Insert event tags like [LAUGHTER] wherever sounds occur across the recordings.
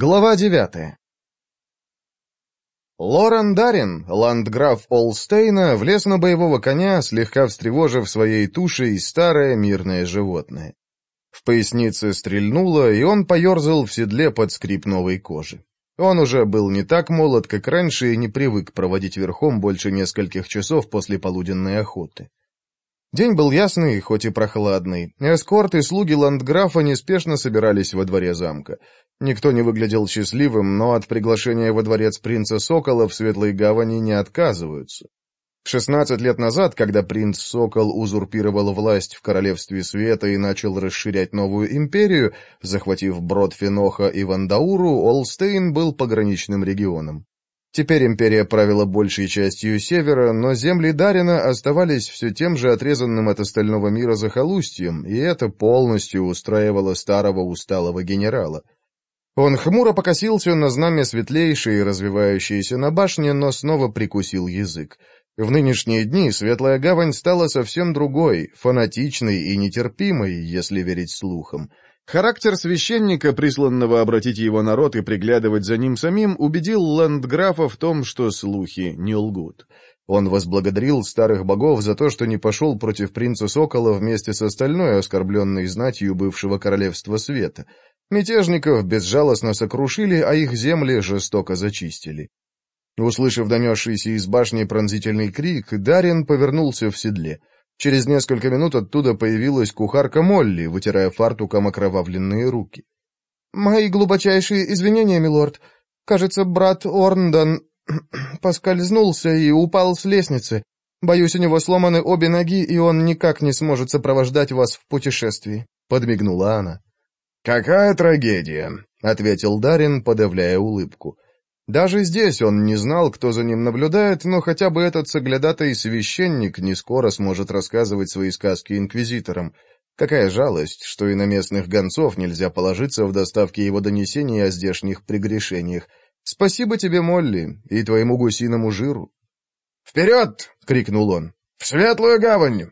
Глава девятая. Лорен Дарин, ландграф Олстейна, влез на боевого коня, слегка встревожив своей тушей старое мирное животное. В пояснице стрельнуло, и он поерзал в седле под скрип новой кожи. Он уже был не так молод, как раньше, и не привык проводить верхом больше нескольких часов после полуденной охоты. День был ясный, хоть и прохладный. Эскорт и слуги ландграфа неспешно собирались во дворе замка. Никто не выглядел счастливым, но от приглашения во дворец принца Сокола в Светлой Гавани не отказываются. 16 лет назад, когда принц Сокол узурпировал власть в Королевстве Света и начал расширять новую империю, захватив брод Феноха и Вандауру, Олстейн был пограничным регионом. Теперь империя правила большей частью севера, но земли Дарина оставались все тем же отрезанным от остального мира захолустьем, и это полностью устраивало старого усталого генерала. Он хмуро покосился на знамя светлейшей, развивающееся на башне, но снова прикусил язык. В нынешние дни Светлая Гавань стала совсем другой, фанатичной и нетерпимой, если верить слухам — Характер священника, присланного обратить его народ и приглядывать за ним самим, убедил ландграфа в том, что слухи не лгут. Он возблагодарил старых богов за то, что не пошел против принца Сокола вместе с остальной оскорбленной знатью бывшего королевства света. Мятежников безжалостно сокрушили, а их земли жестоко зачистили. Услышав донесшийся из башни пронзительный крик, Дарин повернулся в седле — Через несколько минут оттуда появилась кухарка Молли, вытирая фартуком окровавленные руки. «Мои глубочайшие извинения, милорд. Кажется, брат Орндон [CLEARS THROAT] поскользнулся и упал с лестницы. Боюсь, у него сломаны обе ноги, и он никак не сможет сопровождать вас в путешествии», — подмигнула она. «Какая трагедия», — ответил Дарин, подавляя улыбку. Даже здесь он не знал, кто за ним наблюдает, но хотя бы этот соглядатый священник не скоро сможет рассказывать свои сказки инквизиторам. Какая жалость, что и на местных гонцов нельзя положиться в доставке его донесений о здешних прегрешениях. Спасибо тебе, Молли, и твоему гусиному жиру. «Вперед!» — крикнул он. «В светлую гавань!»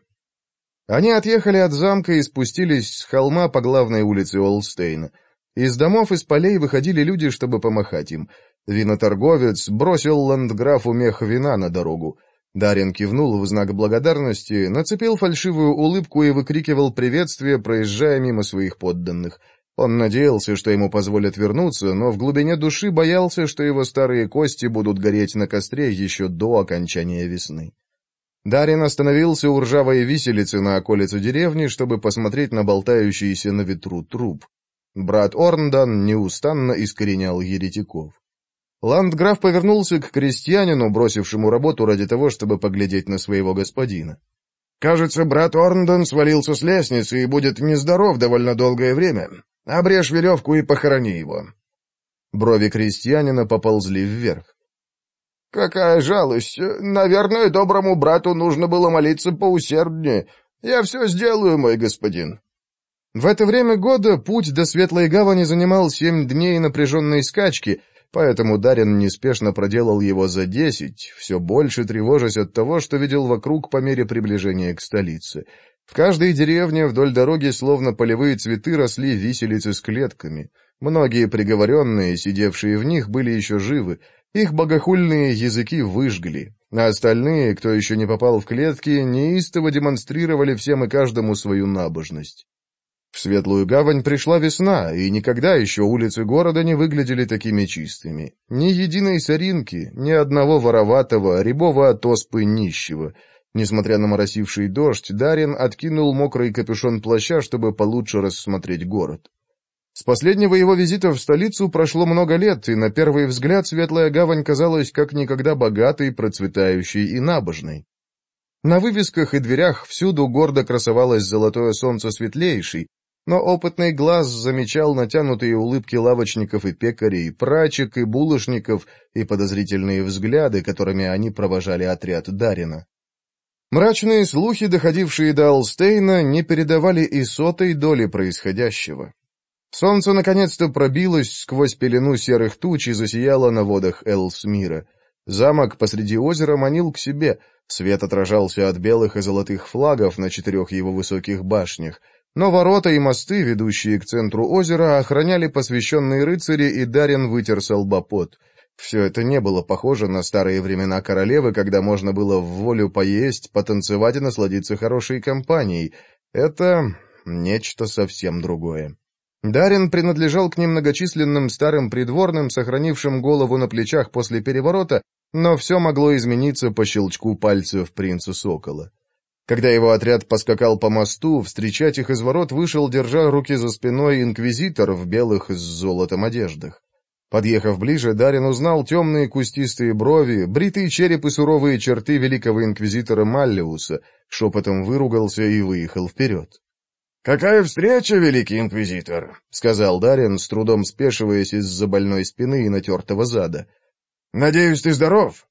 Они отъехали от замка и спустились с холма по главной улице Олстейна. Из домов и с полей выходили люди, чтобы помахать им — Виноторговец бросил ландграфу мех вина на дорогу. Дарин кивнул в знак благодарности, нацепил фальшивую улыбку и выкрикивал приветствие, проезжая мимо своих подданных. Он надеялся, что ему позволят вернуться, но в глубине души боялся, что его старые кости будут гореть на костре еще до окончания весны. Дарин остановился у ржавой виселицы на околице деревни, чтобы посмотреть на болтающийся на ветру труп. Брат Орндан неустанно искоренял еретиков. Ландграф повернулся к крестьянину, бросившему работу ради того, чтобы поглядеть на своего господина. «Кажется, брат Орндон свалился с лестницы и будет нездоров довольно долгое время. Обрежь веревку и похорони его». Брови крестьянина поползли вверх. «Какая жалость! Наверное, доброму брату нужно было молиться поусерднее. Я все сделаю, мой господин». В это время года путь до Светлой Гавани занимал семь дней напряженной скачки — поэтому Дарин неспешно проделал его за десять, все больше тревожась от того, что видел вокруг по мере приближения к столице. В каждой деревне вдоль дороги словно полевые цветы росли виселицы с клетками. Многие приговоренные, сидевшие в них, были еще живы. Их богохульные языки выжгли, а остальные, кто еще не попал в клетки, неистово демонстрировали всем и каждому свою набожность. В светлую гавань пришла весна, и никогда еще улицы города не выглядели такими чистыми. Ни единой соринки, ни одного вороватого, рябого от оспы нищего. Несмотря на моросивший дождь, Дарин откинул мокрый капюшон плаща, чтобы получше рассмотреть город. С последнего его визита в столицу прошло много лет, и на первый взгляд Светлая Гавань казалась как никогда богатой, процветающей и набожной. На вывесках и дверях всюду гордо красовалось золотое солнце светлейшей, но опытный глаз замечал натянутые улыбки лавочников и пекарей, прачек и булочников и подозрительные взгляды, которыми они провожали отряд Дарина. Мрачные слухи, доходившие до Алстейна, не передавали и сотой доли происходящего. Солнце наконец-то пробилось сквозь пелену серых туч и засияло на водах Элсмира. Замок посреди озера манил к себе, свет отражался от белых и золотых флагов на четырех его высоких башнях — но ворота и мосты, ведущие к центру озера, охраняли посвященные рыцари, и Дарин вытер солбопот. Все это не было похоже на старые времена королевы, когда можно было в волю поесть, потанцевать и насладиться хорошей компанией. Это нечто совсем другое. Дарин принадлежал к немногочисленным старым придворным, сохранившим голову на плечах после переворота, но все могло измениться по щелчку пальцев принца Сокола. Когда его отряд поскакал по мосту, встречать их из ворот вышел, держа руки за спиной, инквизитор в белых с золотом одеждах. Подъехав ближе, Дарин узнал темные кустистые брови, бритые череп суровые черты великого инквизитора Маллиуса, шепотом выругался и выехал вперед. «Какая встреча, великий инквизитор!» — сказал Дарин, с трудом спешиваясь из-за больной спины и натертого зада. «Надеюсь, ты здоров?»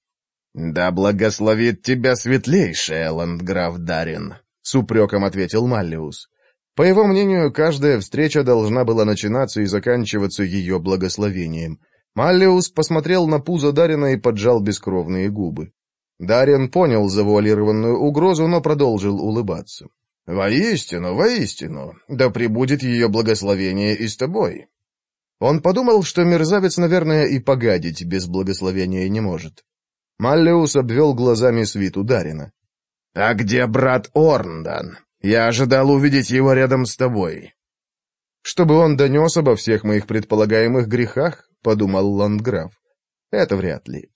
«Да благословит тебя светлейший, ландграф Дарин», — с упреком ответил Маллиус. По его мнению, каждая встреча должна была начинаться и заканчиваться ее благословением. Маллиус посмотрел на пузо Дарина и поджал бескровные губы. Дарин понял завуалированную угрозу, но продолжил улыбаться. «Воистину, воистину, да пребудет ее благословение и с тобой». Он подумал, что мерзавец, наверное, и погадить без благословения не может. Маллеус обвел глазами свиту Дарина. «А где брат Орндан? Я ожидал увидеть его рядом с тобой». «Чтобы он донес обо всех моих предполагаемых грехах?» — подумал Ландграф. «Это вряд ли».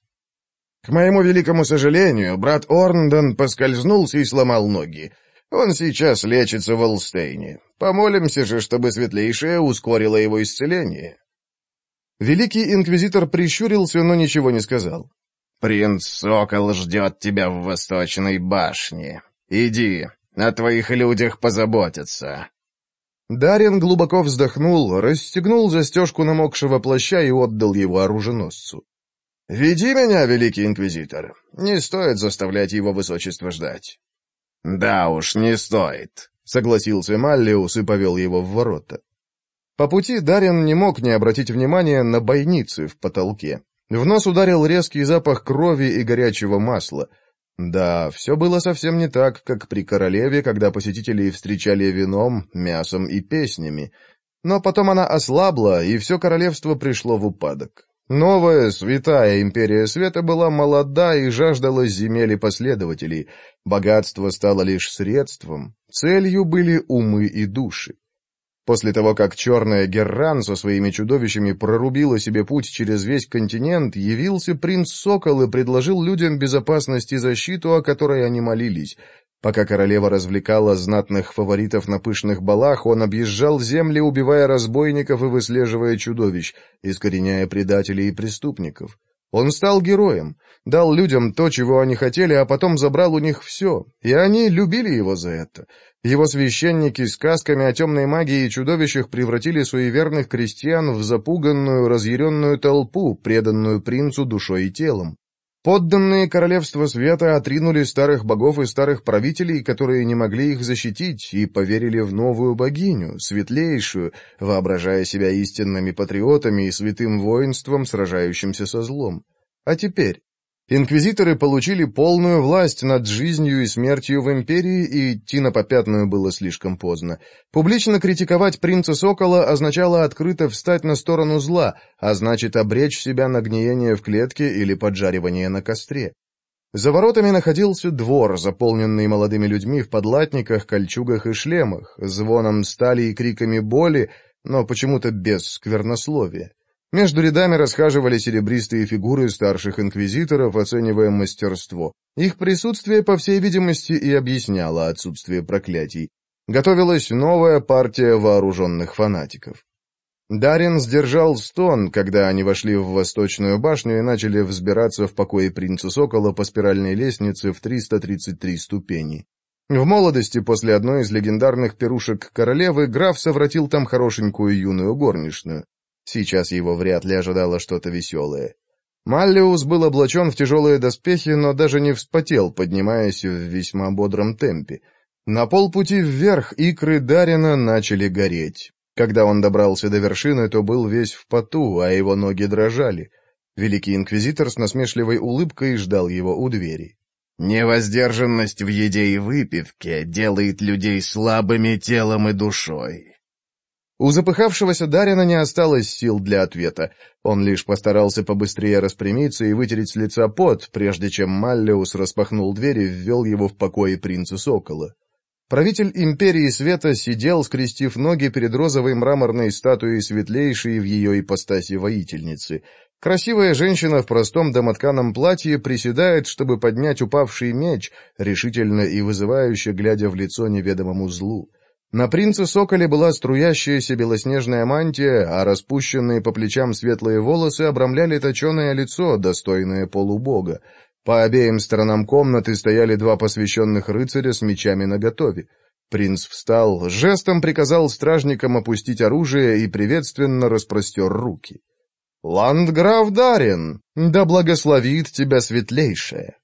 «К моему великому сожалению, брат Орндон поскользнулся и сломал ноги. Он сейчас лечится в Олстейне. Помолимся же, чтобы Светлейшая ускорила его исцеление». Великий Инквизитор прищурился, но ничего не сказал. «Принц Сокол ждет тебя в восточной башне. Иди, о твоих людях позаботятся». Дарин глубоко вздохнул, расстегнул застежку намокшего плаща и отдал его оруженосцу. «Веди меня, великий инквизитор. Не стоит заставлять его высочество ждать». «Да уж, не стоит», — согласился Маллиус и повел его в ворота. По пути Дарин не мог не обратить внимания на бойницы в потолке. В нос ударил резкий запах крови и горячего масла. Да, все было совсем не так, как при королеве, когда посетителей встречали вином, мясом и песнями. Но потом она ослабла, и все королевство пришло в упадок. Новая, святая империя света была молода и жаждала земель и последователей. Богатство стало лишь средством, целью были умы и души. После того, как черная Герран со своими чудовищами прорубила себе путь через весь континент, явился принц Сокол и предложил людям безопасность и защиту, о которой они молились. Пока королева развлекала знатных фаворитов на пышных балах, он объезжал земли, убивая разбойников и выслеживая чудовищ, искореняя предателей и преступников. Он стал героем, дал людям то, чего они хотели, а потом забрал у них все, и они любили его за это. Его священники с сказками о темной магии и чудовищах превратили суеверных крестьян в запуганную, разъяренную толпу, преданную принцу душой и телом. Подданные Королевства Света отринули старых богов и старых правителей, которые не могли их защитить, и поверили в новую богиню, светлейшую, воображая себя истинными патриотами и святым воинством, сражающимся со злом. А теперь? Инквизиторы получили полную власть над жизнью и смертью в империи, и идти на попятную было слишком поздно. Публично критиковать принца Сокола означало открыто встать на сторону зла, а значит обречь себя на гниение в клетке или поджаривание на костре. За воротами находился двор, заполненный молодыми людьми в подлатниках, кольчугах и шлемах, звоном стали и криками боли, но почему-то без сквернословия. Между рядами расхаживали серебристые фигуры старших инквизиторов, оценивая мастерство. Их присутствие, по всей видимости, и объясняло отсутствие проклятий. Готовилась новая партия вооруженных фанатиков. Дарин сдержал стон, когда они вошли в Восточную башню и начали взбираться в покое принца Сокола по спиральной лестнице в 333 ступени. В молодости, после одной из легендарных пирушек королевы, граф совратил там хорошенькую юную горничную. Сейчас его вряд ли ожидало что-то веселое. Маллиус был облачен в тяжелые доспехи, но даже не вспотел, поднимаясь в весьма бодром темпе. На полпути вверх икры Дарина начали гореть. Когда он добрался до вершины, то был весь в поту, а его ноги дрожали. Великий инквизитор с насмешливой улыбкой ждал его у двери. «Невоздержанность в еде и выпивке делает людей слабыми телом и душой. У запыхавшегося Дарина не осталось сил для ответа. Он лишь постарался побыстрее распрямиться и вытереть с лица пот, прежде чем Маллиус распахнул дверь и ввел его в покои принца Сокола. Правитель Империи Света сидел, скрестив ноги перед розовой мраморной статуей светлейшей в ее ипостаси воительницы. Красивая женщина в простом домотканом платье приседает, чтобы поднять упавший меч, решительно и вызывающе глядя в лицо неведомому злу. На принце Соколе была струящаяся белоснежная мантия, а распущенные по плечам светлые волосы обрамляли точеное лицо, достойное полубога. По обеим сторонам комнаты стояли два посвященных рыцаря с мечами наготове. Принц встал, жестом приказал стражникам опустить оружие и приветственно распростер руки. «Ландграф Дарин, да благословит тебя светлейшее!»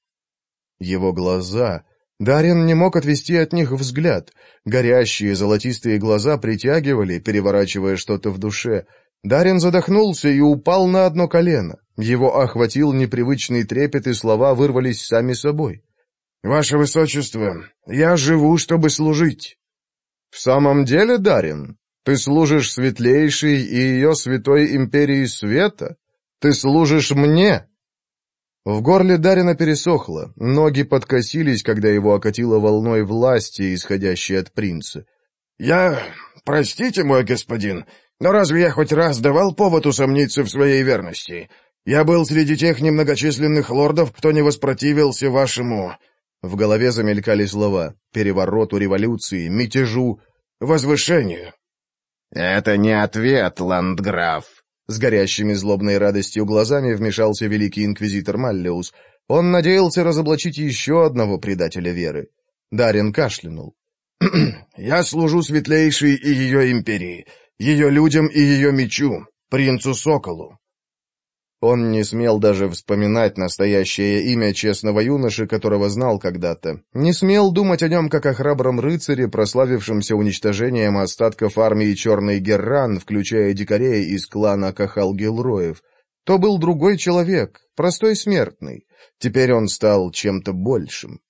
Его глаза... Дарин не мог отвести от них взгляд. Горящие золотистые глаза притягивали, переворачивая что-то в душе. Дарин задохнулся и упал на одно колено. Его охватил непривычный трепет, и слова вырвались сами собой. «Ваше Высочество, я живу, чтобы служить». «В самом деле, Дарин, ты служишь светлейшей и ее святой империи света? Ты служишь мне?» В горле Дарина пересохло, ноги подкосились, когда его окатило волной власти, исходящей от принца. «Я... простите, мой господин, но разве я хоть раз давал повод усомниться в своей верности? Я был среди тех немногочисленных лордов, кто не воспротивился вашему...» В голове замелькали слова «перевороту, революции, мятежу, возвышению». «Это не ответ, ландграф», с горящими злобной радостью глазами вмешался великий инквизитор Маллеус. Он надеялся разоблачить еще одного предателя веры. Дарин кашлянул. «Я служу светлейшей и ее империи, ее людям и ее мечу, принцу Соколу. Он не смел даже вспоминать настоящее имя честного юноши, которого знал когда-то. Не смел думать о нем как о храбром рыцаре, прославившемся уничтожением остатков армии Черный Герран, включая дикарей из клана Кахал-Гилроев. То был другой человек, простой смертный. Теперь он стал чем-то большим.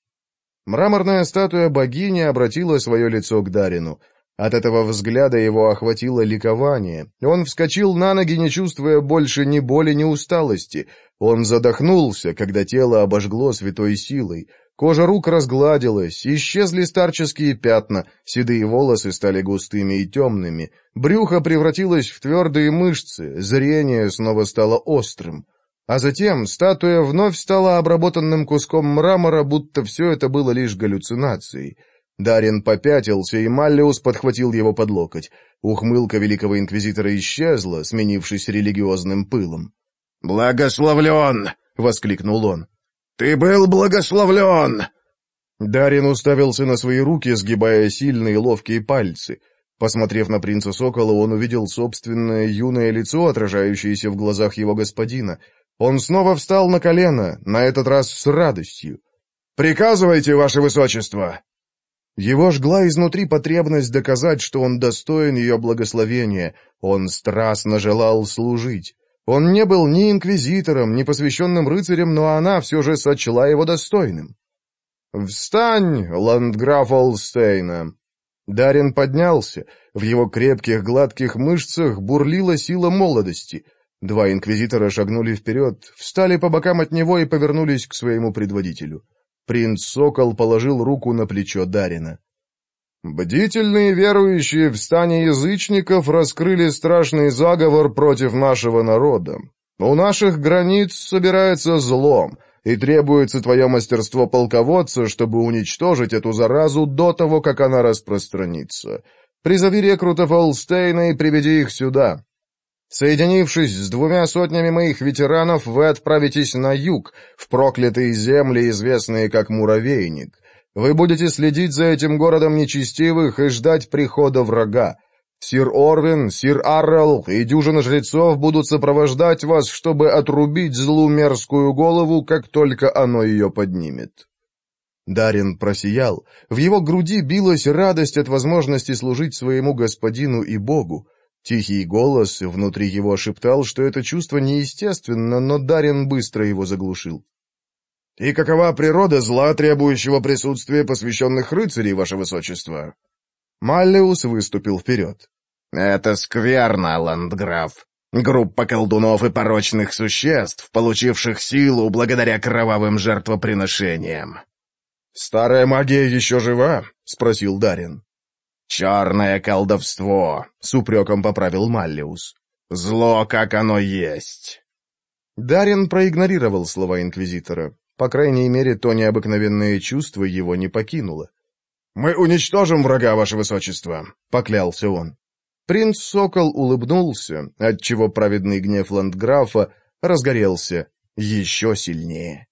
Мраморная статуя богини обратила свое лицо к Дарину — от этого взгляда его охватило ликование. Он вскочил на ноги, не чувствуя больше ни боли, ни усталости. Он задохнулся, когда тело обожгло святой силой. Кожа рук разгладилась, исчезли старческие пятна, седые волосы стали густыми и темными. Брюхо превратилось в твердые мышцы, зрение снова стало острым. А затем статуя вновь стала обработанным куском мрамора, будто все это было лишь галлюцинацией. Дарин попятился, и Маллиус подхватил его под локоть. Ухмылка великого инквизитора исчезла, сменившись религиозным пылом. «Благословлен!» — воскликнул он. «Ты был благословлен!» Дарин уставился на свои руки, сгибая сильные ловкие пальцы. Посмотрев на принца Сокола, он увидел собственное юное лицо, отражающееся в глазах его господина. Он снова встал на колено, на этот раз с радостью. «Приказывайте, ваше высочество!» Его жгла изнутри потребность доказать, что он достоин ее благословения. Он страстно желал служить. Он не был ни инквизитором, ни посвященным рыцарем, но она все же сочла его достойным. «Встань, ландграф Олстейна!» Дарин поднялся. В его крепких гладких мышцах бурлила сила молодости. Два инквизитора шагнули вперед, встали по бокам от него и повернулись к своему предводителю. Принц Сокол положил руку на плечо Дарина. «Бдительные верующие в стане язычников раскрыли страшный заговор против нашего народа. У наших границ собирается злом, и требуется твое мастерство полководца, чтобы уничтожить эту заразу до того, как она распространится. Призови рекрутов Олстейна и приведи их сюда. Соединившись с двумя сотнями моих ветеранов, вы отправитесь на юг, в проклятые земли, известные как Муравейник. Вы будете следить за этим городом нечестивых и ждать прихода врага. Сир Орвин, сир Аррел и дюжина жрецов будут сопровождать вас, чтобы отрубить злу мерзкую голову, как только оно ее поднимет». Дарин просиял. В его груди билась радость от возможности служить своему господину и богу. Тихий голос внутри его шептал, что это чувство неестественно, но Дарин быстро его заглушил. «И какова природа зла, требующего присутствия посвященных рыцарей, ваше высочество?» Маллиус выступил вперед. «Это скверно, ландграф. Группа колдунов и порочных существ, получивших силу благодаря кровавым жертвоприношениям». «Старая магия еще жива?» — спросил Дарин. «Черное колдовство!» — с упреком поправил Маллиус. «Зло, как оно есть!» Дарин проигнорировал слова Инквизитора. По крайней мере, то необыкновенное чувство его не покинуло. «Мы уничтожим врага, ваше высочество!» — поклялся он. Принц Сокол улыбнулся, отчего праведный гнев ландграфа разгорелся еще сильнее.